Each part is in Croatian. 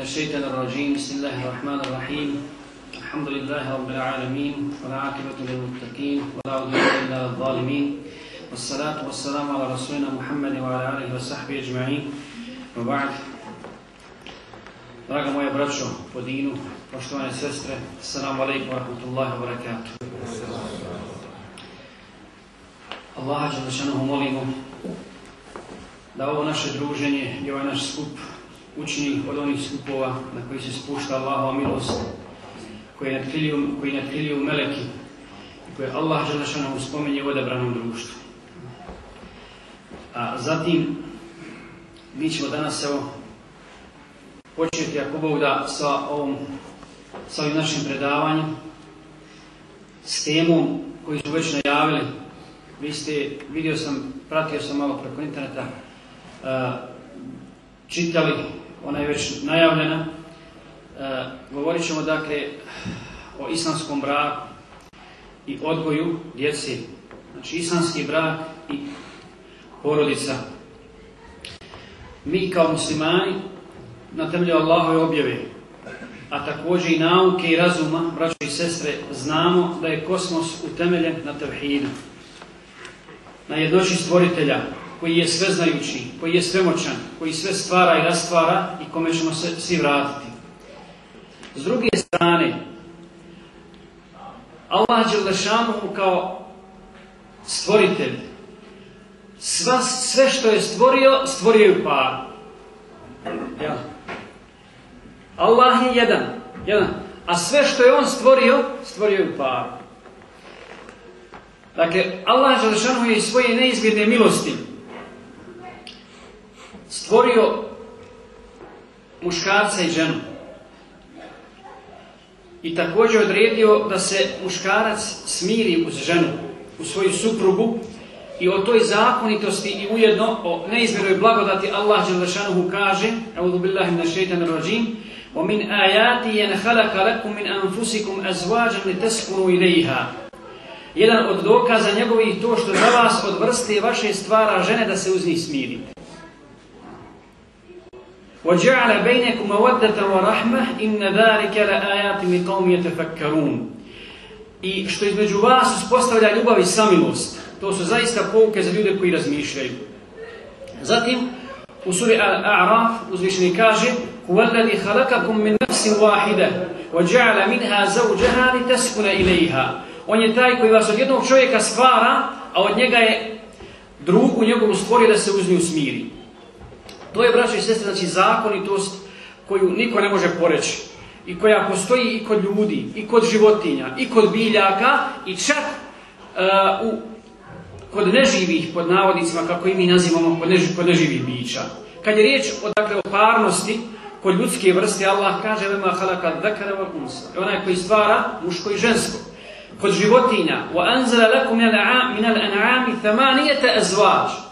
من الشيطان الرجيم. بسم الله الرحمن الرحيم. الحمد لله رب العالمين والعاقبة للمتقين ولا عدوان إلا الظالمين. والصلاة والسلام على رسولنا محمد وعلى آله وصحبه أجمعين. وبعد. Draga moja braćo po dinu, poštovane sestre, assalamu alaikum wa rahmatullahi wa barakatuh. Allaha Đelešanohu molimo da ovo naše druženje i ovaj naš skup učini od onih skupova na koji se spušta Allahova milost, koji nadkriljuju, koji nadkriljuju meleki koje Allah Đelešanohu spominje u odabranom društvu. A zatim mi ćemo danas evo početi ako Bog da sa, ovom, sa ovim našim predavanjem s temom koju su već najavili vi ste, vidio sam, pratio sam malo preko interneta čitali, ona je već najavljena. Uh, govorit ćemo dakle o islamskom braku i odgoju djeci znači islamski brak i porodica. Mi kao muslimani na temelju Allahove objave, a također i nauke i razuma, braćo i sestre, znamo da je kosmos utemeljen na tevhidu, na jednoći stvoritelja, koji je sveznajući, koji je svemoćan, koji sve stvara i rastvara i kome ćemo se svi vratiti. S druge strane, Allah Đelešanu kao stvoritelj, sva, sve što je stvorio, stvorio je u paru. Ja. Allah je jedan, jedan. A sve što je on stvorio, stvorio je u paru. Dakle, Allah Želešanu je iz svoje neizmjerne milosti stvorio muškarca i ženu. I također odredio da se muškarac smiri uz ženu, u svoju suprugu i o toj zakonitosti i ujedno o neizmjernoj blagodati Allah Želešanu kaže, Audu billahi min šeitan rajim, ومن آياته أن خلق لكم من أنفسكم أزواجا لتسكنوا إليها Jedan od dokaza njegovih to što za vas od vrste vaše stvara žene da se uz njih smirite. وَجَعَلَ بَيْنَكُمْ مَوَدَّةً وَرَحْمَةً إِنَّ ذَلِكَ لَآيَاتٍ لِقَوْمٍ يَتَفَكَّرُونَ I što između vas uspostavlja ljubav i samilost, to su zaista pouke za ljude koji razmišljaju. Zatim, u suri Al-A'raf uzvišeni kaže هو الذي خلقكم من نفس واحدة وجعل منها زوجها لتسكن إليها On je taj koji vas od jednog čovjeka stvara, a od njega je drugu njegovu stvorio da se uz nju smiri. To je, braćo i sestre, znači zakonitost koju niko ne može poreći. I koja postoji i kod ljudi, i kod životinja, i kod biljaka, i čak uh, u, kod neživih, pod navodnicima, kako i mi nazivamo, kod, než, kod neživih bića. Kad je riječ o, dakle, o parnosti, kod ljudske vrste Allah kaže vema halaka dhakara wa unsa. Onaj koji stvara muško i žensko. Kod životinja wa anzala lakum min al-an'ami thamaniyata azwaj.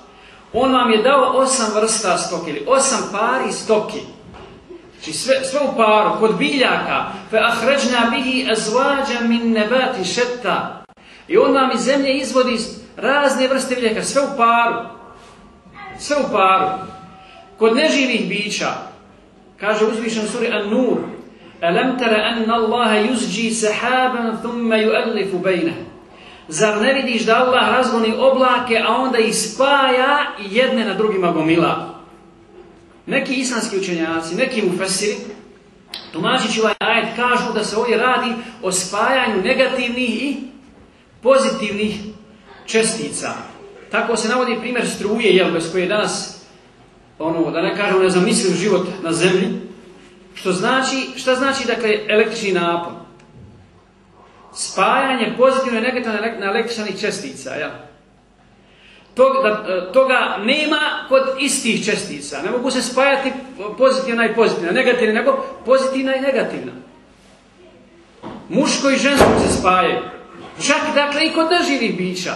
On vam je dao osam vrsta stoke ili osam pari stoke. Znači sve, sve u paru, kod biljaka, fa akhrajna bihi azwajan min nabatin shatta. I on vam iz zemlje izvodi razne vrste biljaka, sve u paru. Sve u paru. Kod neživih bića, Kaže uzvišen suri An-Nur Alam tara anna Allaha yuzji sahaban thumma yu'allifu bainahu Zar ne vidiš da Allah razgoni oblake, a onda ih spaja i jedne na drugima gomila? Neki islamski učenjaci, neki mufesiri, tumačići ovaj ajet, kažu da se ovdje radi o spajanju negativnih i pozitivnih čestica. Tako se navodi primjer struje, jel, bez koje danas ono, da ne kažemo nezamisliv život na zemlji, što znači, šta znači, dakle, električni napon? Spajanje pozitivne i negativne na električnih čestica, ja. Tog, da, toga nema kod istih čestica. Ne mogu se spajati pozitivna i pozitivna, negativna, nego pozitivna i negativna. Muško i žensko se spajaju. Čak, dakle, i kod neživih bića.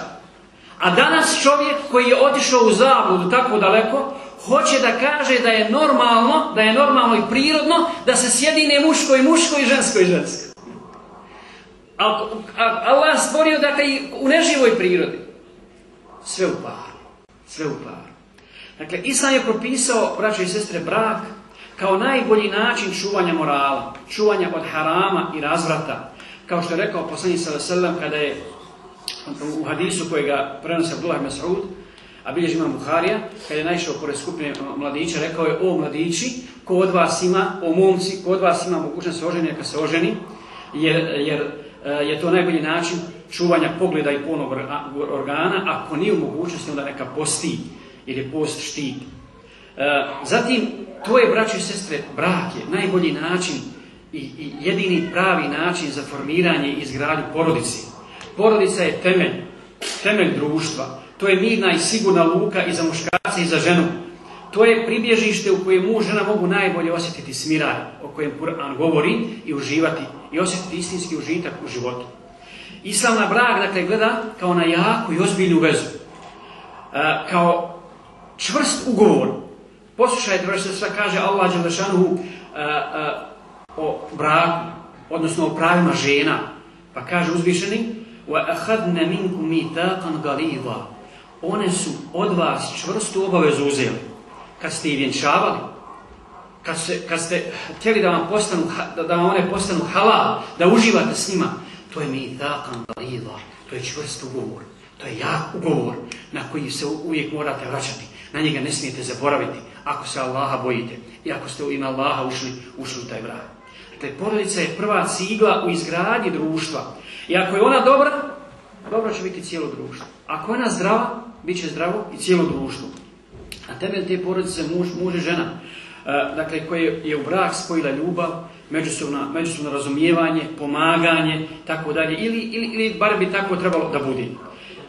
A danas čovjek koji je otišao u zabludu tako daleko, hoće da kaže da je normalno, da je normalno i prirodno da se sjedine muško i muško i žensko i žensko. A, a, Allah stvorio dakle i u neživoj prirodi. Sve u paru. Sve u paru. Dakle, Islam je propisao, braćo i sestre, brak kao najbolji način čuvanja morala, čuvanja od harama i razvrata. Kao što je rekao poslanik sallallahu kada je u hadisu kojega prenosi Abdullah Mas'ud, a bilježi ima Buharija, kada je naišao pored skupine mladića, rekao je, o mladići, ko od vas ima, o momci, ko od vas ima mogućnost se oženi, neka se oženi, jer, jer je to najbolji način čuvanja pogleda i polnog organa, ako nije u mogućnosti, onda neka posti, jer je post štit. E, zatim, to je, braći i sestre, brak je najbolji način i, jedini pravi način za formiranje i izgradnju porodici. Porodica je temelj, temelj društva. To je mirna i sigurna luka i za muškarce i za ženu To je pribježište u kojem muž žena mogu najbolje osjetiti smiraj, o kojem Kur'an govori i uživati i osjetiti istinski užitak u životu. Islam na brak, dakle, gleda kao na jaku i ozbiljnu vezu. E, kao čvrst ugovor. Poslušajte, vršte što kaže Allah Đelešanuhu e, e, o braku, odnosno o pravima žena. Pa kaže uzvišeni وَأَخَذْنَ مِنْكُمْ مِيْتَاقًا غَلِيظًا One su od vas čvrstu obavezu uzeli. Kad ste ih vjenčavali, kad, se, kad ste htjeli da vam, postanu, da vam one postanu halal, da uživate s njima, to je mitakan dalila, to je čvrst ugovor, to je jak ugovor na koji se uvijek morate vraćati. Na njega ne smijete zaboraviti ako se Allaha bojite i ako ste u ime Allaha ušli, ušli u taj brak. Dakle, porodica je prva cigla u izgradnji društva. I ako je ona dobra, dobro će biti cijelo društvo. Ako je ona zdrava, bit će zdravo i cijelo društvo. A temelj te porodice muž, muž i žena, e, dakle, koje je u brak spojila ljubav, međusobno, međusobno razumijevanje, pomaganje, tako dalje, ili, ili, ili bar bi tako trebalo da bude.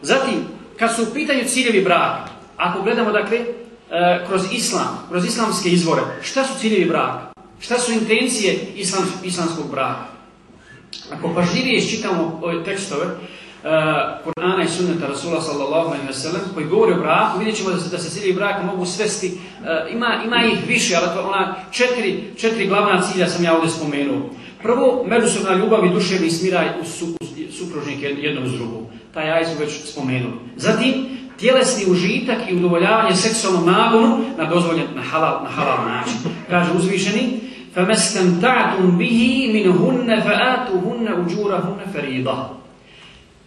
Zatim, kad su u pitanju ciljevi braka, ako gledamo, dakle, e, kroz islam, kroz islamske izvore, šta su ciljevi braka? Šta su intencije islam, islamskog braka? Ako pažljivije iščitamo ove tekstove, Kur'ana i sunneta Rasula sallallahu alaihi wa sallam, koji govori o braku, vidjet ćemo da se, da se ciljevi braka mogu svesti, uh, ima, ima ih više, ali to ona četiri, četiri glavna cilja sam ja ovdje spomenuo. Prvo, međusobna ljubav i duševni smiraj u, su, u supružnike jednom s drugom. Taj aj su već spomenuli. Zatim, tjelesni užitak i udovoljavanje seksualnom nagonu na dozvoljen na halal, na halal način. Kaže uzvišeni, فَمَسْتَمْتَعْتُمْ بِهِ مِنْهُنَّ فَآتُهُنَّ أُجُورَهُنَّ فَرِيضًا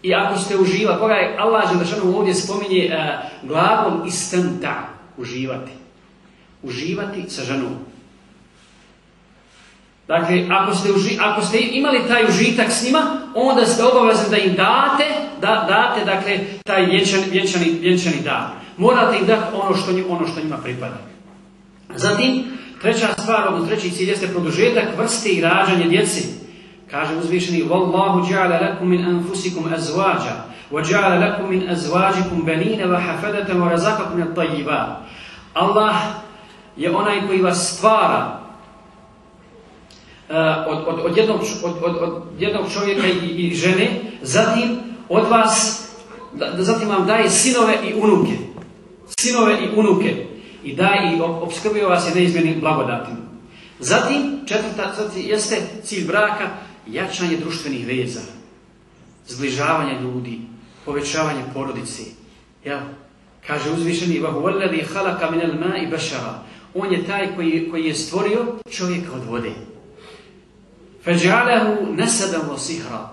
i ako ste uživa, koga je Allah Želešanu ovdje spominje uh, glavom istanta, uživati. Uživati sa ženom. Dakle, ako ste, uži, ako ste imali taj užitak s njima, onda ste obavezni da im date, da, date, dakle, taj vjenčani, vjenčani, vjenčani dan. Morate im dati ono što, ono što njima pripada. Zatim, treća stvar, odnosno treći cilj jeste produžetak vrste i rađanje djeci. Kaže uzvišeni, Wallahu ja'ala lakum min anfusikum azwaja, wa ja'ala lakum min azwajikum banina wa hafadatan wa razaqakum at-tayyibat. Allah je onaj koji vas stvara uh, od, od, od, jednog, od, od, jednog čovjeka i, i žene, zatim od vas, da, zatim vam daje sinove i unuke. Sinove i unuke. I daje i obskrbio vas je neizmjenim blagodatima. Zatim, četvrta jeste cilj braka, jačanje društvenih veza, zbližavanje ljudi, povećavanje porodice. Ja, kaže uzvišeni, وَهُوَلَّذِي خَلَقَ مِنَ الْمَاءِ بَشَرًا On je taj koji, koji je stvorio čovjeka od vode. فَجْعَلَهُ نَسَدًا وَسِهْرًا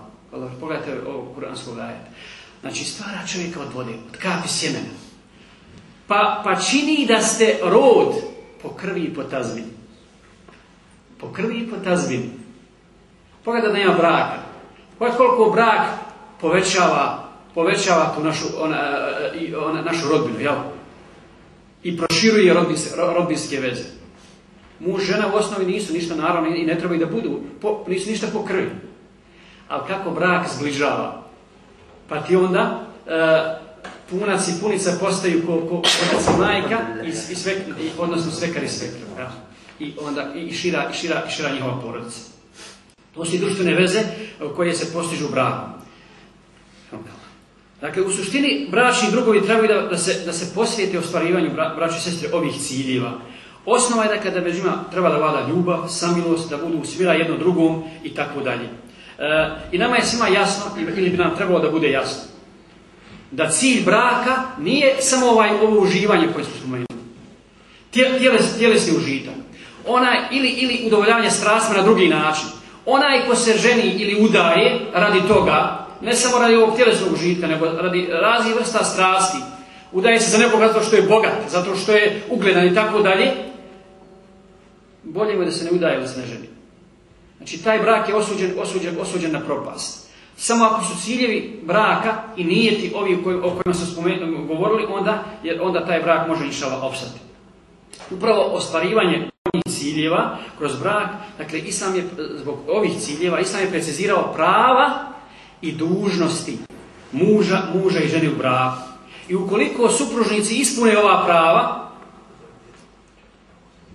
Pogledajte ovo kuranskog ajeta. Znači, stvara čovjeka od vode, od kapi sjemena. Pa, pa čini da ste rod po krvi i po tazbini. Po krvi i po tazbini. Pogledaj da nema braka. Pogledaj koliko brak povećava, povećava tu našu, ona, ona, našu rodbinu, jel? I proširuje rodbinske, rodbinske veze. Muž, žena u osnovi nisu ništa naravno i ne trebaju da budu, po, nisu ništa po krvi. Ali kako brak zbližava? Pa ti onda e, punac i punica postaju ko, ko i majka i, i, sve, i odnosno svekar i svekar. Ja? I onda i šira, i šira, i šira njihova porodica. To su društvene veze koje se postižu brakom. Dakle, u suštini bračni drugovi trebaju da, da, se, da se posvijete ostvarivanju bra, braći i sestre ovih ciljeva. Osnova je da kada među njima treba da vlada ljubav, samilost, da budu svira jedno drugom i tako dalje. E, I nama je svima jasno, ili bi nam trebalo da bude jasno, da cilj braka nije samo ovaj ovo uživanje koje smo spomenuli. Tjeles, tjelesni užitak. onaj, ili, ili udovoljavanje strastima na drugi način. Onaj ko se ženi ili udaje radi toga, ne samo radi ovog tjelesnog užitka, nego radi raznih vrsta strasti, udaje se za nekoga zato što je bogat, zato što je ugledan i tako dalje, bolje mu je da se ne udaje ili se ne ženi. Znači, taj brak je osuđen, osuđen, osuđen na propast. Samo ako su ciljevi braka i nijeti ovi o kojima smo spomenuli, govorili, onda, jer onda taj brak može inšala opstati. Upravo ostvarivanje ciljeva kroz brak, dakle, Islam je zbog ovih ciljeva, Islam je precizirao prava i dužnosti muža, muža i žene u braku. I ukoliko supružnici ispune ova prava,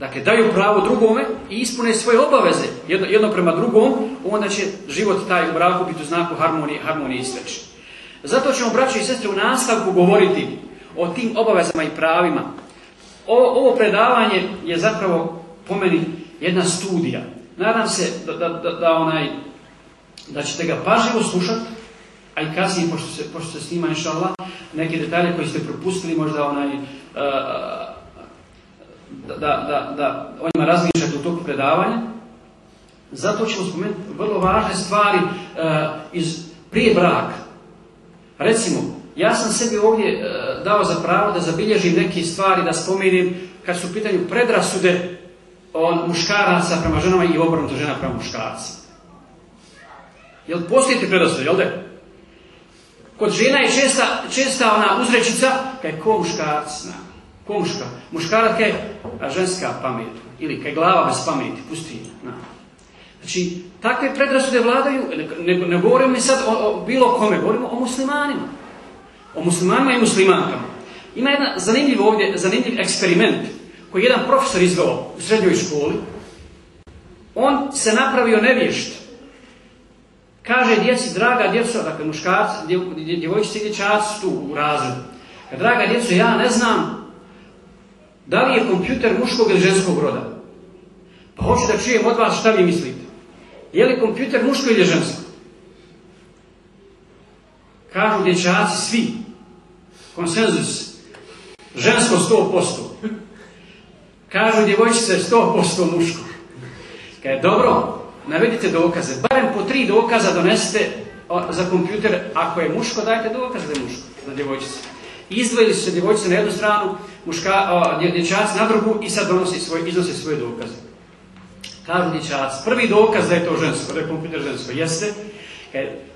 Dakle, daju pravo drugome i ispune svoje obaveze jedno, jedno prema drugom, onda će život taj u braku biti u znaku harmonije, harmonije i sreće. Zato ćemo, braći i sestre, u nastavku govoriti o tim obavezama i pravima. Ovo predavanje je zapravo po meni jedna studija. Nadam se da, da, da, da onaj, da ćete ga pažljivo slušati, a i kasnije, pošto se, pošto se snima, inša Allah, neke detalje koje ste propustili, možda onaj, uh, da, da, da o njima razmišljate u toku predavanja. Zato ćemo spomenuti vrlo važne stvari uh, iz prije braka. Recimo, ja sam sebi ovdje uh, dao za pravo da zabilježim neke stvari, da spomenim kad su u pitanju predrasude on muškaraca prema ženama i obrnuto žena prema muškarci. Jel postoji predrasude, jel da? Kod žena je česta, česta ona uzrečica, kaj ko muškarci zna. Ko muška? Muškarac kaj ženska pamet. Ili kaj glava bez pameti, pusti. Na. Znači, takve predrasude vladaju, ne, ne, ne govorimo mi sad o, o, bilo kome, govorimo o muslimanima. O muslimanima i muslimankama. Ima jedan zanimljiv ovdje, zanimljiv eksperiment koji je jedan profesor izveo u srednjoj školi. On se napravio nevješt. Kaže djeci, draga djeco, dakle muškarci, djevojčice i tu u razredu. Draga djeco, ja ne znam Da li je kompjuter muškog ili ženskog roda? Pa hoću da čujem od vas šta vi mislite. Je li kompjuter muško ili žensko? Kažu dječaci svi. Konsenzus. Žensko 100%. Kažu djevojčice 100% muško. Kaj dobro, navedite dokaze. Barem po tri dokaza donesete za kompjuter. Ako je muško, dajte dokaz da je muško. Za djevojčice. Izdvojili su se djevojčice na jednu stranu, muška, dječaci na drugu i sad svoje, iznose svoje dokaze. Kažu dječaci, prvi dokaz da je to žensko, da je kompjuter žensko, jeste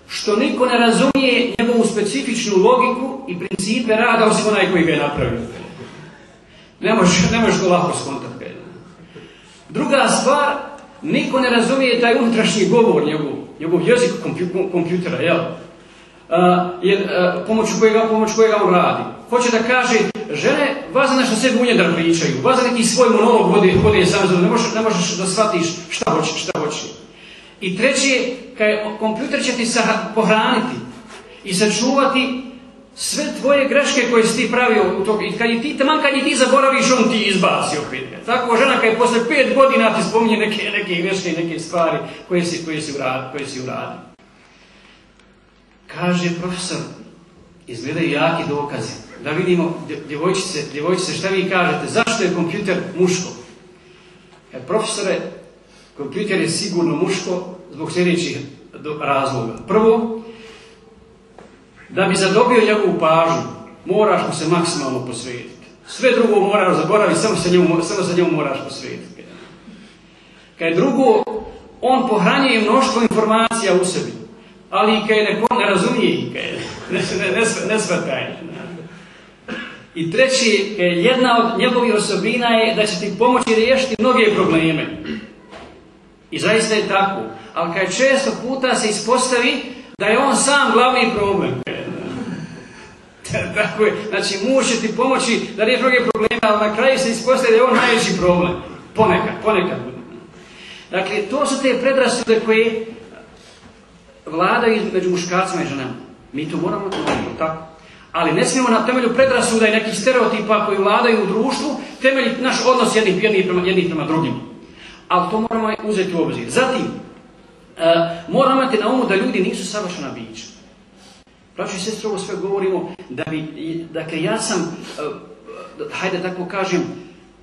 što niko ne razumije njegovu specifičnu logiku i principe rada osim onaj koji ga je napravio. Ne možeš, to lako skontati. Druga stvar, niko ne razumije taj unutrašnji govor, njegov, njegov jezik kompjutera, jel? Pomoću kojega, on radi. Hoće da kaže, žene, vas za nešto sebi unjedar pričaju, vas za neki svoj monolog vodi sam ne možeš, ne možeš da shvatiš šta hoćeš, šta hoćeš. I treće, kaj kompjuter će ti pohraniti i sačuvati sve tvoje greške koje si ti pravio u tog, i kad je ti, taman kad ti zaboraviš, on ti izbaci opet. Tako žena kad je posle pet godina ti spominje neke, neke greške i neke stvari koje si, koje si. Koje si. Kaže profesor, izgledaju jaki dokazi. Da vidimo, djevojčice, djevojčice, šta vi kažete? Zašto je kompjuter muško? E, profesore, kompjuter je sigurno muško zbog sljedećih razloga. Prvo, da bi zadobio njegovu pažnju, moraš mu se maksimalno posvetiti. Sve drugo moraš zaboraviti, samo se njemu, samo se njemu moraš posvetiti. Kad je drugo, on pohranjuje mnoštvo informacija u sebi ali i kaj neko ne razumije kaj ne, ne, ne, ne. I treći, jedna od njegovih osobina je da će ti pomoći riješiti mnoge probleme. I zaista je tako. Ali kaj često puta se ispostavi da je on sam glavni problem. tako je. Znači, muž će ti pomoći da riješi mnoge probleme, ali na kraju se ispostavi da je on najveći problem. Ponekad, ponekad. Dakle, to su te predrasude koje vladaju među muškarcima i ženama. Mi to moramo to tako. Ali ne smijemo na temelju predrasuda i nekih stereotipa koji vladaju u društvu temeljiti naš odnos jednih, jednih, prema, jednih prema drugim. Ali to moramo uzeti u obzir. Zatim, moramo imati na umu da ljudi nisu savršena bića. Praći sestri, ovo sve govorimo da bi, dakle, ja sam, e, hajde tako kažem,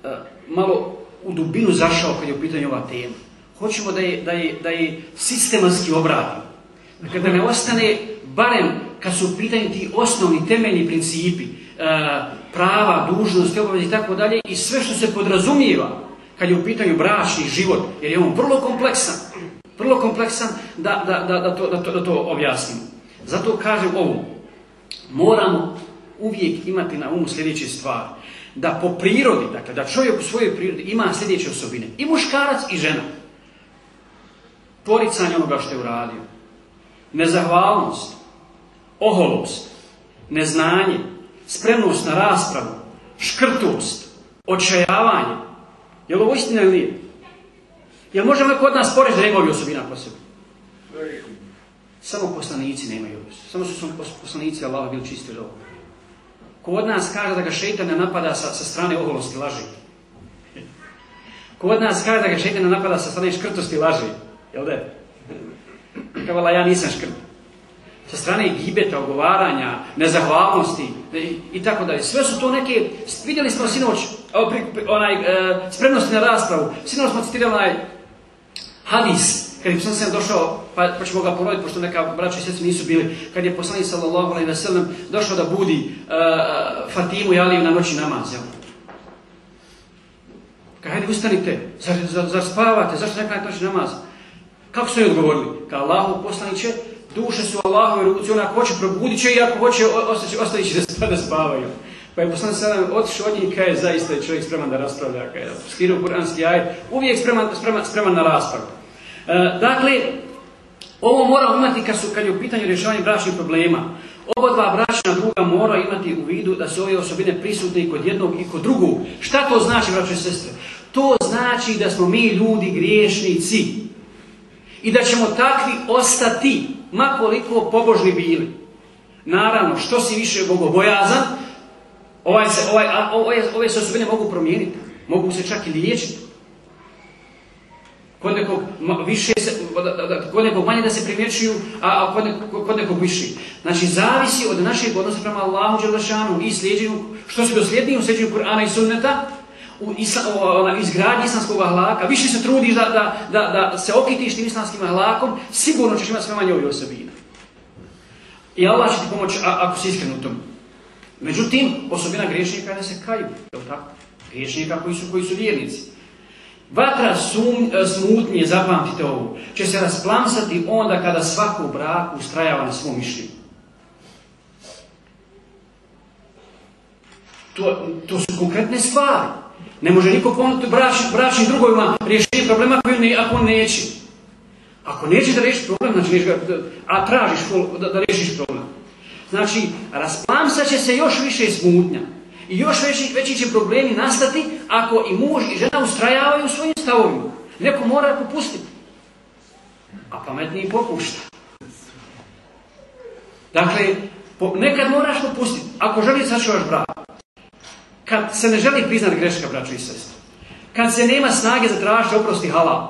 e, malo u dubinu zašao kad je u pitanju ova tema. Hoćemo da je, da da je sistematski obradimo. Dakle, da ne ostane, barem kad su u pitanju ti osnovni temeljni principi, e, prava, dužnosti, obavezi i tako dalje, i sve što se podrazumijeva kad je u pitanju bračni život, jer je on vrlo kompleksan, vrlo kompleksan da, da, da, to, da, to, da to objasnimo. Zato kažem ovo, moramo uvijek imati na umu sljedeće stvari. Da po prirodi, dakle da čovjek u svojoj prirodi ima sljedeće osobine. I muškarac i žena. Poricanje onoga što je uradio. Nezahvalnost. Oholost. Neznanje. Spremnost na raspravu. Škrtost. Očajavanje. Je li ovo istina ili nije? Jel možemo kod nas poreći da nema osobina po sebi? Samo poslanici nemaju Samo su poslanici Allah bili čisti od ovoga. Kod nas kaže da ga šeitan ne napada sa, sa strane oholosti laži. Kod nas kaže da ga šeitan ne napada sa strane škrtosti laži. Jel da? Kavala, ja nisam škrt. Sa strane gibeta, ogovaranja, nezahvalnosti i tako dalje. Sve su to neke, vidjeli smo sinoć, onaj, e, spremnosti na raspravu. Sinoć smo citirali onaj hadis kad je poslanik došao, pa, pa ćemo ga ponoviti, pošto neka braća i sestri nisu bili, kad je poslanik sallallahu ve sellem došao da budi uh, Fatimu i Aliju na noći namaz, jel? Kad hajde ustanite, zar, zar, zar spavate, zašto ne klanjate noći namaz? Kako su joj odgovorili? Kao Allahu poslaniće, duše su Allahove ruci, ona hoće probudit će i ako hoće ostavit će da, spavaju. Pa je poslanik sallam otišao od njih, kaj je zaista čovjek spreman da raspravlja, kaj je skirao kuranski ajet, uvijek spreman, spreman, spreman na raspravu. E, dakle, ovo mora imati kad, su, kad je u pitanju rješavanja bračnih problema. Oba dva bračna druga mora imati u vidu da su ove osobine prisutne i kod jednog i kod drugog. Šta to znači, braće i sestre? To znači da smo mi ljudi griješnici. I da ćemo takvi ostati, makoliko pobožni bili. Naravno, što si više bogobojazan, ovaj se, ovaj, ove, ove se osobine mogu promijeniti. Mogu se čak i liječiti. Kod nekog više se, kod nekog manje da se primjećuju, a kod nekog, kod nekog više. Znači, zavisi od našeg odnosa prema Allahu Đelešanu i slijedjenju, što se dosljednije u slijedjenju Kur'ana i Sunneta, u isla, izgradnji islamskog ahlaka, više se trudiš da, da, da, da se okitiš tim islamskim ahlakom, sigurno ćeš imati sve manje ovih osobina. I Allah će ti pomoći ako si iskren u tom. Međutim, osobina griješnika je da se kaju, je li tako? Griješnika koji su, koji su vjernici. Vatra sum, e, smutnje, zapamtite ovo, će se rasplamsati onda kada svako u braku ustrajava na svom mišljenju. To, to su konkretne stvari. Ne može niko ponuditi bračnim bračni drugovima rješenje problema koji ne, ako neće. Ako neće da reši problem, znači ga, a tražiš da, da rešiš problem. Znači, rasplamsat će se još više smutnja. I još veći, veći će problemi nastati ako i muž i žena ustrajavaju svojim stavovima. Neko mora popustiti. A pametniji popušta. Dakle, po, nekad moraš popustiti. Ako želi sačuvaš brak. Kad se ne želi priznati greška, braćo i sestri. Kad se nema snage za tražiti oprosti halal.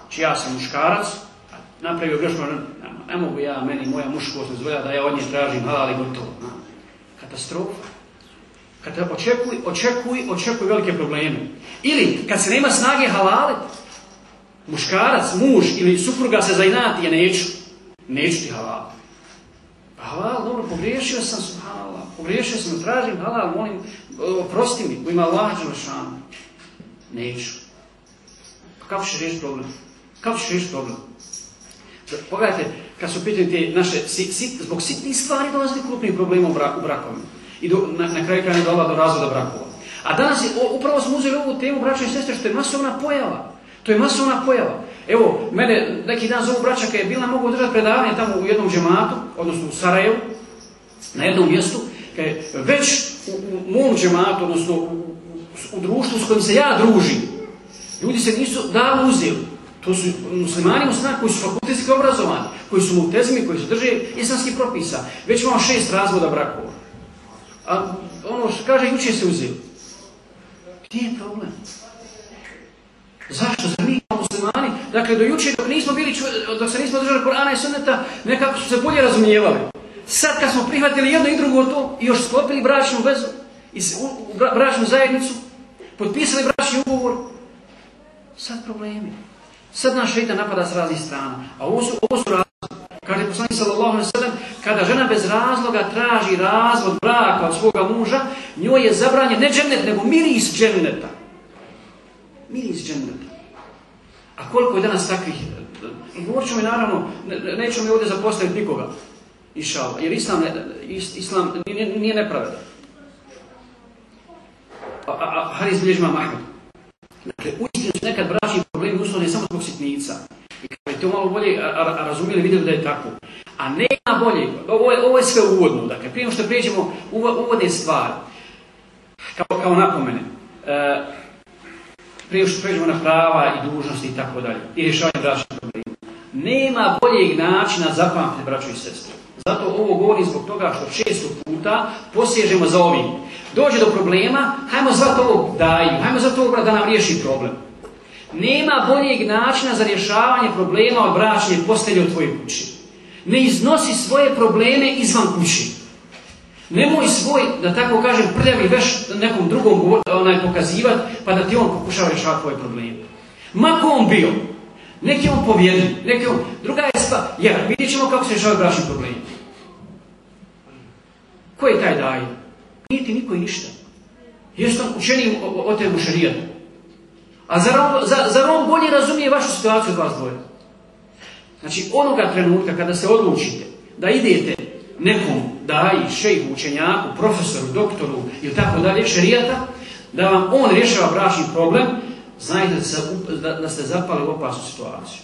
Znači ja sam muškarac, napravio grešku, ne, ne mogu ja, meni moja muškost ne da ja od nje tražim halal i gotovo. Katastrofa. Kad očekuj, očekuj, očekuj velike probleme. Ili kad se nema snage halale, muškarac, muž ili supruga se zainati, ja neću. Neću ti halal. Pa halal, dobro, pogriješio sam, subhanallah, pogriješio sam, tražim halal, molim, prosti mi, u ima Allah Đelešanu. Neću. Pa kako ćeš riješiti problem? Kako ćeš riješiti problem? Pogledajte, kad su pitanje te naše, zbog sitnih stvari dolazi krupnih problema u brakovima i do, na, na kraju kraja dola do razvoda brakova. A danas je, o, upravo smo uzeli ovu temu braća sestre što je masovna pojava. To je masovna pojava. Evo, mene neki dan zovu kada je bila mogu održati predavanje tamo u jednom džematu, odnosno u Sarajevu, na jednom mjestu, kada je već u, u mom džematu, odnosno u, u društvu s kojim se ja družim, ljudi se nisu davno uzeli. To su muslimani muslimani koji su fakultetski obrazovani, koji su multezmi, koji su drže islamskih propisa. Već imamo šest razvoda brakova. A ono što kaže, juče se uzeo. Gdje je problem? Zašto? Za mi kao muslimani, dakle do juče dok nismo bili, dok se nismo držali Korana i Sunneta, nekako su se bolje razumijevali. Sad kad smo prihvatili jedno i drugo to i još sklopili bračnu vezu i bračnu zajednicu, potpisali bračni ugovor, Sad problemi. Sad naš šeitan napada s raznih strana. A ovo su, ovo su razloga. Kaže poslanik sallallahu alejhi ve kada žena bez razloga traži razvod braka od svoga muža, njoj je zabranjen ne džennet, nego miris dženneta. Miris dženneta. A koliko je danas takvih? Govorit mi naravno, neću mi ovdje zapostaviti nikoga. Išao. Jer islam, islam nije, nije nepravedan. A, a, a Haris bilježi Mahmed. Dakle, uistinu nekad bračni problemi uslovni samo zbog sitnica. To malo bolje razumijeli, vidjeli da je tako. A nema bolje, ovo je, ovo je sve uvodno. Dakle, prije što pređemo uvodne stvari, kao, kao napomene, e, prije što pređemo na prava i dužnosti i tako dalje, i rješavanje bračnih problema. Nema boljeg načina zapamtiti braću i sestru. Zato ovo govorim zbog toga što često puta posježemo za ovim. Dođe do problema, hajmo zvati ovo daju, hajmo zvati ovo da nam riješi problem. Nema boljeg načina za rješavanje problema od bračne postelje u tvojoj kući. Ne iznosi svoje probleme izvan kući. Nemoj svoj, da tako kažem, prljavi veš nekom drugom onaj, pokazivati, pa da ti on pokušava rješavati tvoje probleme. Mako on bio, neki on povjedni, neki on... Druga je stvar, jer vidjet ćemo kako se rješavaju bračni problemi. Ko je taj daje? Nije ti niko ništa. Jesi on učenim o, tebu šarijatu. A zar on, zar on bolje razumije vašu situaciju od vas dvoje? Znači, onoga trenutka kada se odlučite da idete nekom daji, šejhu, učenjaku, profesoru, doktoru ili tako dalje, šerijata, da vam on rješava bračni problem, znajte da, da ste zapali u opasnu situaciju.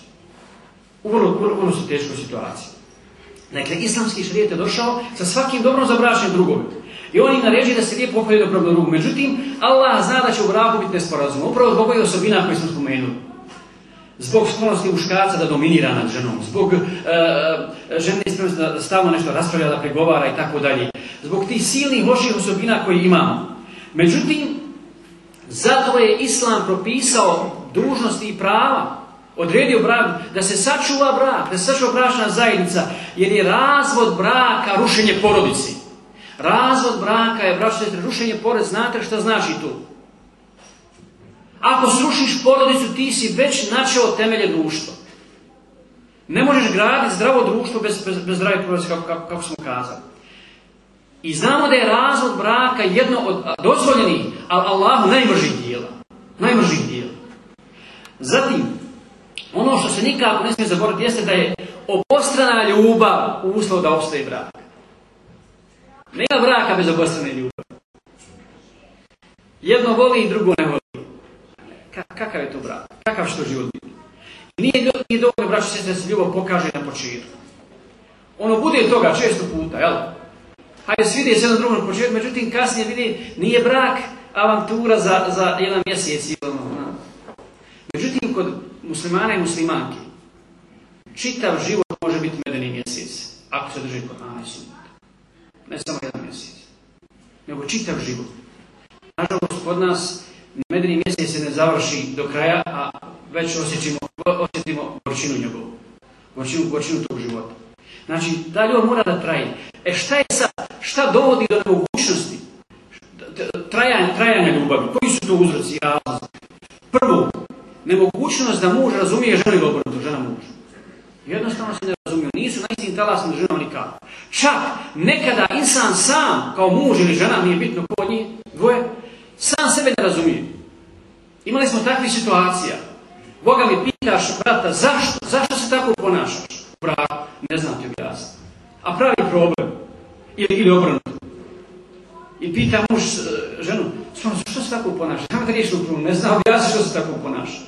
U vrlo, vrlo su teškoj situaciji. Dakle, islamski šarijet je došao sa svakim dobrom za bračnim drugovima. I on im da se lijepo do drugu. Međutim, Allah zna da će u braku biti nesporazum. Upravo zbog ovih osobina koje smo spomenuli. Zbog sklonosti muškarca da dominira nad ženom. Zbog uh, žene da stalno nešto raspravlja, da pregovara i tako dalje. Zbog tih silnih loših osobina koje imamo. Međutim, zato je Islam propisao dužnosti i prava. Odredio brak, da se sačuva brak, da se sačuva bračna zajednica, jer je razvod braka rušenje porodici. Razvod braka je, braćo rušenje porodice. Znate što znači tu? Ako srušiš porodicu, ti si već načeo temelje društva. Ne možeš graditi zdravo društvo bez, bez, bez zdrave porodice, kako, kako, kako smo kazali. I znamo da je razvod braka jedno od dozvoljenih, ali Allahu najmržih dijela. Najmržih dijela. Zatim, ono što se nikako ne smije zaboraviti jeste da je obostrana ljubav uslov da ostaje brak. Nema braka bez obostrane ljubavi. Jedno voli i drugo ne voli. kakav je to brak? Kakav što život biti? Nije, nije dobro, braći se, da se ljubav pokaže na početku. Ono bude toga često puta, jel? Hajde, svidi se na drugom početku, međutim kasnije vidi, nije brak avantura za, za jedan mjesec. Ono, međutim, kod muslimana i muslimanke, čitav život može biti medeni mjesec, ako se drži kod Ne samo jedan mjesec, nego čitav život. Nažalost, kod nas medeni mjesec se ne završi do kraja, a već osjećimo, osjetimo gorčinu njegovu. Gorčinu, gorčinu tog života. Znači, ta ljubav mora da traje. E šta je sad? Šta dovodi do nemogućnosti? Trajanja, trajanja ljubavi. Koji su to uzroci i Prvo, nemogućnost da muž razumije ženu dobro, to žena muž. Jednostavno se ne razumiju. Nisu na istim talasima ženom nikako. Čak nekada insan sam, kao muž ili žena, nije bitno kod njih, dvoje, sam sebe ne razumije. Imali smo takvih situacija. Boga mi pitaš, brata, zašto? Zašto se tako ponašaš? Brat, ne znam ti objasniti. A pravi problem. Ili, ili obrnuto. I pita muž e, ženu, što se tako ponaša? Kako da riješiti ne znam objasniti što se tako ponaša.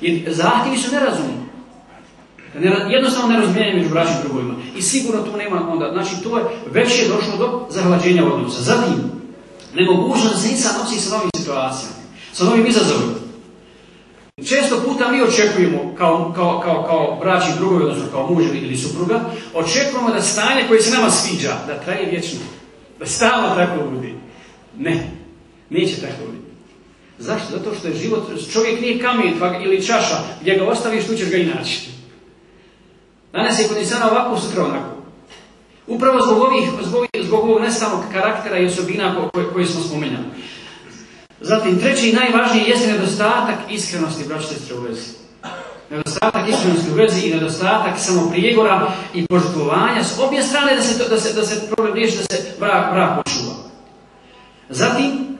Jer zahtjevi su nerazumni. Jednostavno nerazumijanje među braćim drugovima. I sigurno tu nema onda. Znači to je već je došlo do zahlađenja odnosa. Zatim, nemogućnost da se nisam nosi sa novim situacijama. Sa novim izazovima. Često puta mi očekujemo kao, kao, kao, kao braći drugovi, odnosno kao muž ili supruga, očekujemo da stanje koje se nama sviđa, da traje vječno. Da stalno tako bude. Ne, neće tako biti. Zašto? Zato što je život, čovjek nije kamen ili čaša, gdje ga ostaviš, tu ćeš ga i. Danas je kod insana ovako, sutra onako. Upravo zbog, ovih, zbog, zbog ovog nestalnog karaktera i osobina koje, koje smo spomenuli. Zatim, treći i najvažniji jeste nedostatak iskrenosti, braći sestre, u vezi. Nedostatak iskrenosti u vezi i nedostatak samoprijegora i požrtvovanja s obje strane da se, da se, da se problem riješi, da se brak, brak počuva. Zatim,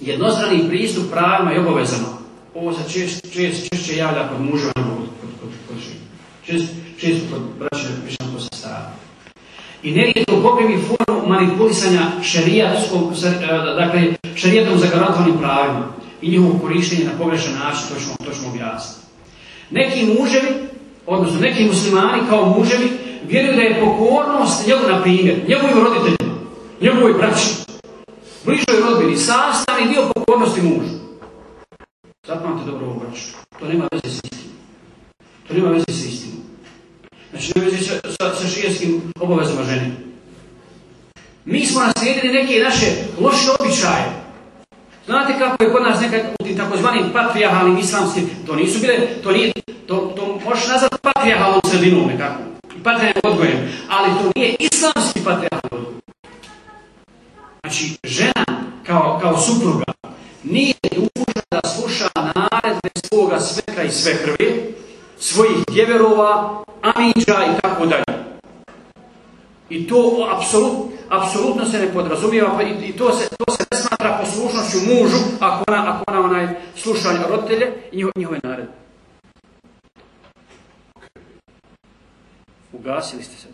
jednostrani pristup pravima i obavezama. Ovo se češće, češće, javlja kod muža kod Često, kod braća to sestara. I nerijetko poprimi formu manipulisanja šerijatskom, dakle, šerijatom zagarantovanim pravima i njihovo korištenje na pogrešan način, to ćemo, to objasniti. Neki muževi, odnosno neki muslimani kao muževi, vjeruju da je pokornost njegu, na primjer, njegovim roditeljima, njegovoj braći, bližoj rodbini, sastavni dio pokornosti mužu. Zapamate dobro ovo braću. To nema veze s. To nema veze s istinom. Znači, nema veze sa, sa, šijeskim obavezama žene. Mi smo naslijedili neke naše loše običaje. Znate kako je kod nas nekad u tim takozvanim patrijahalnim islamskim, to nisu bile, to nije, to, to možeš nazvati patrijahalnom sredinom nekako. Patrijahalnim odgojem. Ali to nije islamski patrijahalni odgoj. Znači, žena kao, kao supruga nije dužna da sluša naredbe svoga svekra i svekrvi, svojih djeverova, amiđa i tako dalje. I to apsolut, apsolutno se ne podrazumijeva pa i, i to, se, to se ne smatra poslušnošću mužu ako ona, ako ona onaj sluša roditelje i njihove, njihove naredbe. Ugasili ste se.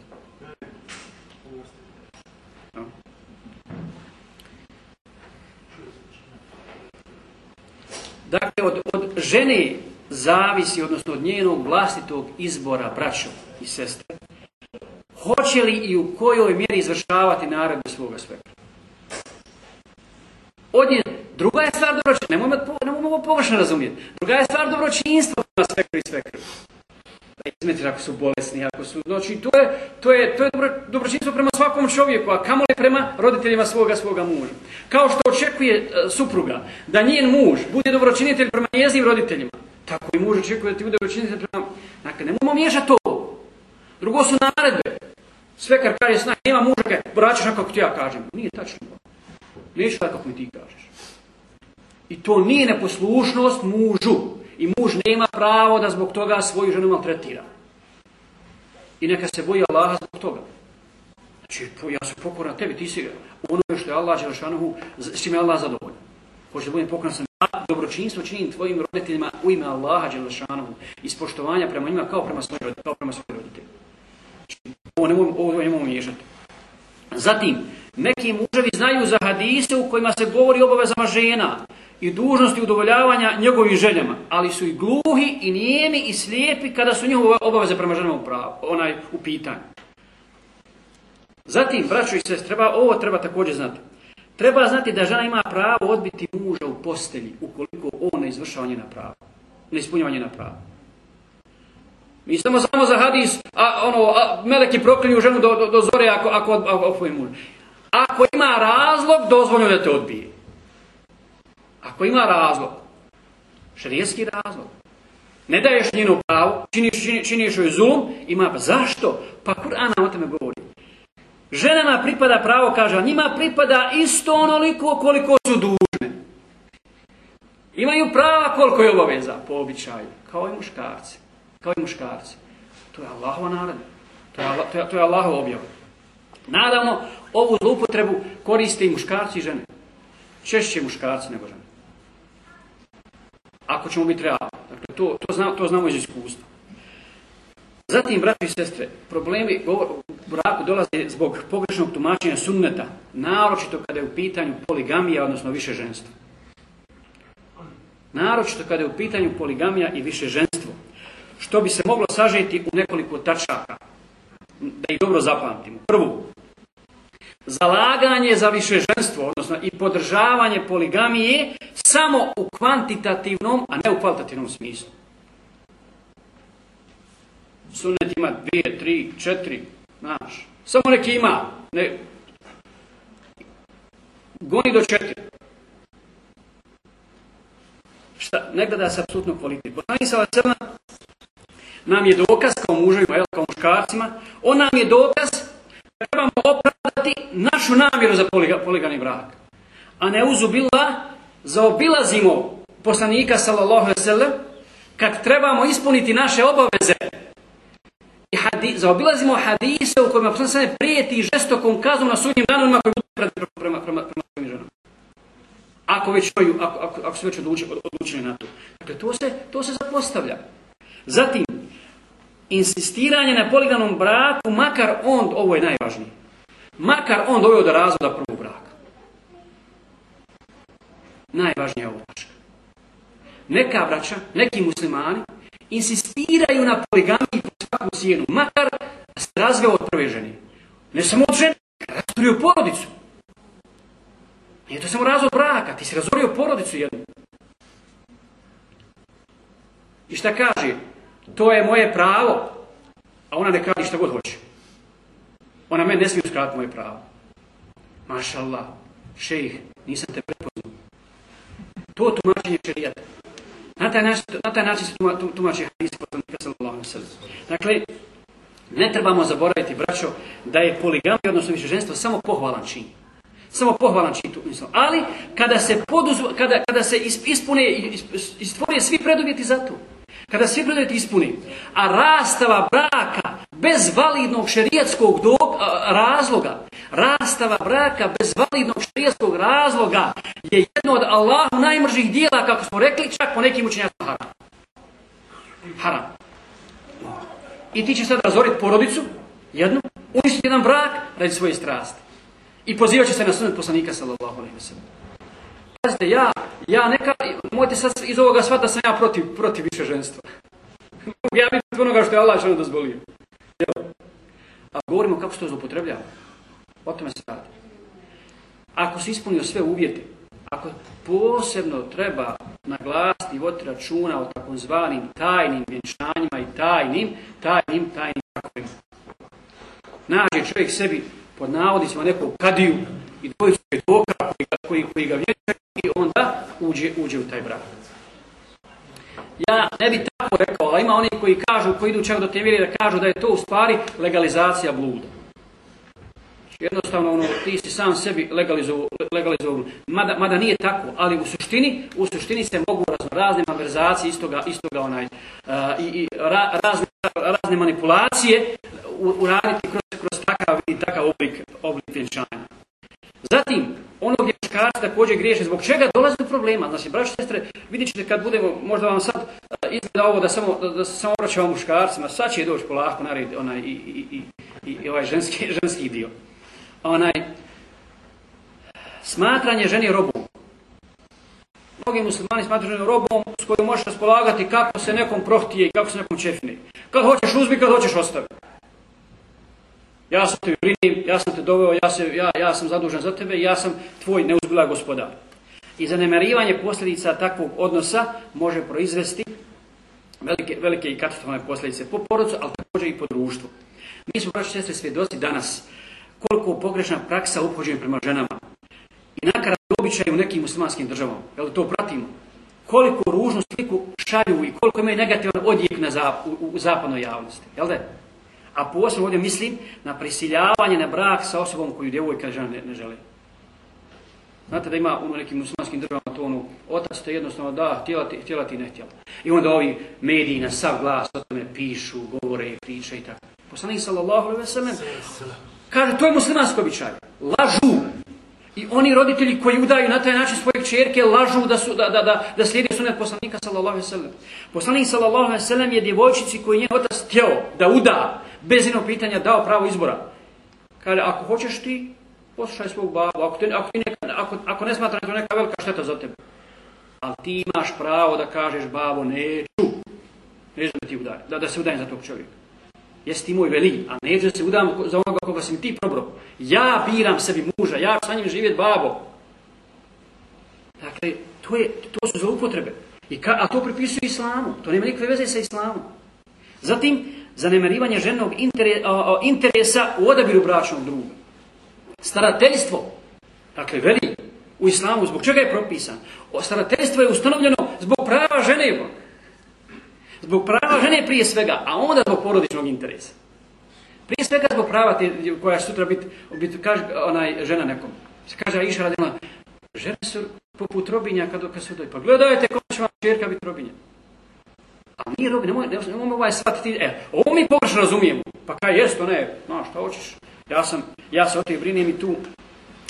Dakle, od, od žene zavisi, odnosno od njenog vlastitog izbora, braćo i sestre, hoće li i u kojoj mjeri izvršavati naredbe svoga spektra. Od nje, druga je stvar dobročinstva, nemojmo, nemojmo ovo površno razumjeti, druga je stvar dobročinstva na spektru i spektru. Da izmetri ako su bolesni, ako su, znači to je, to je, to je dobro, dobročinstvo prema svakom čovjeku, a kamoli prema roditeljima svoga svoga muža. Kao što očekuje uh, supruga da njen muž bude dobročinitelj prema njezinim roditeljima, tako i muž očekuje da ti bude dobročinitelj prema... Dakle, nemojmo miješati to. Drugo su naredbe. Sve kar kaže snak, nema muža, kaj, vraćaš kako ti ja kažem. Nije tačno. Neću tako kako mi ti kažeš. I to nije neposlušnost mužu. I muž nema pravo da zbog toga svoju ženu maltretira. I neka se boji Allaha zbog toga. Znači, ja sam pokoran tebi, ti si ono što je Allah Đelšanohu, s čim je Allah zadovoljan. Hoće da budem sam dobročinstvo činim tvojim roditeljima u ime Allaha Đelšanohu, iz poštovanja prema njima kao prema svojim roditeljima. Kao prema svojim roditeljima. Znači, ovo ne ovo ne mogu miješati. Zatim, neki muževi znaju za hadise u kojima se govori o obavezama žena i dužnosti udovoljavanja njegovim željama, ali su i gluhi i nijemi i slijepi kada su njihove obaveze prema ženama u, onaj, u pitanju. Zatim, braćo i sest, treba, ovo treba također znati. Treba znati da žena ima pravo odbiti muža u postelji ukoliko on ne izvršava njena prava, ne ispunjava njena prava. Mi samo znamo za hadis, a ono, a, meleki proklinju ženu do, do, do zore ako, ako, ako, muž. Ako ima razlog, dozvoljno da te odbije. Ako ima razlog, šarijeski razlog, ne daješ njenu pravu, činiš, činiš, joj zulum, ima, zašto? Pa Kur'ana o tome govori. Ženama pripada pravo, kaže, a njima pripada isto onoliko koliko su dužne. Imaju prava koliko je obaveza po običaju, kao i muškarci. Kao i muškarci. To je Allahova naredba. To je, Allah, to je, to je Allahova objava. Nadavno, ovu zloupotrebu koriste i muškarci i žene. Češće muškarci nego žene. Ako ćemo biti realni. Dakle, to, to, zna, to znamo iz iskustva. Zatim, braći i sestre, problemi u braku dolaze zbog pogrešnog tumačenja sunneta, naročito kada je u pitanju poligamija, odnosno više ženstva. Naročito kada je u pitanju poligamija i više ženstvo, što bi se moglo sažeti u nekoliko tačaka, da ih dobro zapamtimo. Prvo, zalaganje za više ženstvo, odnosno i podržavanje poligamije, samo u kvantitativnom, a ne u kvalitativnom smislu. Sunnet ima dvije, tri, četiri, znaš. Samo neki ima. Ne. Goni do četiri. Šta? Ne gleda se apsolutno kvalitet. Poslani sa nam je dokaz kao muževima, jel, kao muškarcima, on nam je dokaz da trebamo opravdati našu namjeru za poligani brak. A ne uzubila zaobilazimo poslanika sallallahu alejhi ve sellem kad trebamo ispuniti naše obaveze hadi, zaobilazimo hadise u kojima poslanik sallallahu prijeti žestokom kaznom na sudnjem danu onima koji budu prema, prema, prema, ženama. Ako, već, ako, ako, ako su već odlučili, odlučili na to. Dakle, to se, to se zapostavlja. Zatim, insistiranje na poliganom braku, makar on, ovo je najvažnije, makar on doveo do razvoda prvog braka. Najvažnija ovo tačka. Neka braća, neki muslimani, insistiraju na poligamiji po svaku cijenu, makar se razveo od prve žene. Ne samo od žene, razorio porodicu. Nije to samo razvod braka, ti si razorio porodicu jednu. I šta kaže? To je moje pravo, a ona ne kaže šta god hoće. Ona meni ne smije uskratiti moje pravo. Maša Allah, šejih, nisam te prepoznao. To tumačenje šerijata. Na taj način, na taj način se tumači hadisi poslanika sallallahu alejhi Dakle, ne trebamo zaboraviti, braćo, da je poligamija, odnosno višeženstvo, samo pohvalan čin. Samo pohvalan čin tu Ali, kada se, poduzva, kada, kada se ispune i stvore svi preduvjeti za to, kada svi preduvjeti ispuni, a rastava braka bez validnog šerijatskog razloga, rastava braka bez validnog šerijatskog razloga je jedno od Allahu najmržih dijela, kako smo rekli, čak po nekim učenjacima haram. Haram. I ti će sad razoriti porodicu, jednu, uništiti jedan brak radi svoje strasti. I pozivat će se na sunet poslanika sallallahu alaihi wa Pazite, ja, ja neka, mojte sad iz ovoga sva da sam ja protiv, protiv više ženstva. ja bih onoga što je Allah što dozvolio. A govorimo kako se to zloupotrebljava. O tome se radi. Ako se ispunio sve uvjete, ako posebno treba naglasiti i voditi računa o takozvanim tajnim vjenčanjima i tajnim, tajnim, tajnim brakovima. Nađe čovjek sebi pod navodicima nekog kadiju i dvojicu svjedoka koji, koji, koji ga vjenčaju onda uđe, uđe u taj brak. Ja ne bi tako rekao, ali ima oni koji kažu, koji idu čak do te mjere da kažu da je to u stvari legalizacija bluda. Jednostavno, ono, ti si sam sebi legalizovao, mada, mada nije tako, ali u suštini, u suštini se mogu razne malverzacije istoga, istoga onaj, i, i razne, razne manipulacije uraditi kroz, kroz takav i takav oblik, oblik vjenčanja. Zatim, ono gdje muškarci također griješe, zbog čega dolazi do problema. Znači, braći sestre, vidjet ćete kad budemo, možda vam sad izgleda ovo da samo, da, da samo obraćamo muškarcima, sad će doći polako na onaj, i, i, i, i ovaj ženski, ženski dio. Onaj, smatranje ženi robom. Mnogi muslimani smatraju ženu robom s kojom možeš raspolagati kako se nekom prohtije i kako se nekom čefni. Kad hoćeš uzmi, kad hoćeš ostavi. Ja sam te brinim, ja sam te doveo, ja, se, ja, ja sam zadužen za tebe, ja sam tvoj neuzbila gospodar. I zanemarivanje posljedica takvog odnosa može proizvesti velike, velike i katastrofalne posljedice po porodicu, ali također i po društvu. Mi smo, braći sestre, svjedoci danas koliko pogrešna praksa upođenja prema ženama i nakarat običaj u nekim muslimanskim državama. Jel to pratimo? Koliko ružnu sliku šalju i koliko imaju negativan odjek na zap, u, u, zapadnoj javnosti. Jel da? A posebno ovdje mislim na prisiljavanje na brak sa osobom koju djevojka žena ne, ne želi. Znate da ima u nekim muslimanskim državama to ono, otac to jednostavno da, htjela ti, htjela ti ne htjela. I onda ovi mediji na sav glas o tome pišu, govore, priče i tako. Poslanik sallallahu alejhi ve sellem kaže to je muslimansko običaj. Lažu. I oni roditelji koji udaju na taj način svoje čerke lažu da su da da da da slijede sunet poslanika sallallahu alejhi ve sellem. Poslanik sallallahu alejhi ve sellem je djevojčici koju njen otac htio da uda bez jednog pitanja dao pravo izbora. Kaže ako hoćeš ti poslušaj svog babu, ako, te, ako, neka, ako, ako ne smatra to neka velika šteta za tebe. Ali ti imaš pravo da kažeš babo neću. Neću da ti udaj, da, da se udajem za tog čovjeka. Jesi ti moj veli, a neću da se udam za onoga koga si ti probro. Ja biram sebi muža, ja sa njim živjeti babo. Dakle, to, je, to su za upotrebe. I ka, a to pripisuje islamu. To nema nikakve veze sa islamom. Zatim, zanemarivanje ženog interesa u odabiru bračnog druga. Starateljstvo, dakle veli u islamu, zbog čega je propisan? O, starateljstvo je ustanovljeno zbog prava žene. Zbog prava žene prije svega, a onda zbog porodičnog interesa. Prije svega zbog prava te, koja sutra biti, biti kaže onaj žena nekom. Se kaže Aisha radila, žene su poput robinja kad, kad se Pa gledajte kako će vam čerka biti robinja. A nije robinja, nemoj, nemoj ovaj shvatiti, e, ovo mi pogrešno razumijemo. Pa kaj jest to ne, no šta hoćeš, ja sam, ja se o te brinem i tu.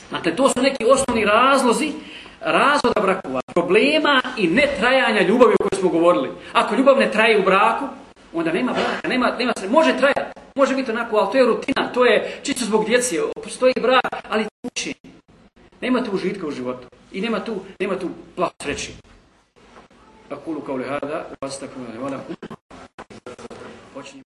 Znate, to su neki osnovni razlozi razvoda brakova, problema i netrajanja ljubavi o kojoj smo govorili. Ako ljubav ne traje u braku, onda nema braka, nema, nema se, može trajati, može biti onako, ali to je rutina, to je čisto zbog djece, postoji brak, ali uči. Nema tu užitka u životu i nema tu, nema tu plah sreći. أقول قولي هذا وأستغفر الله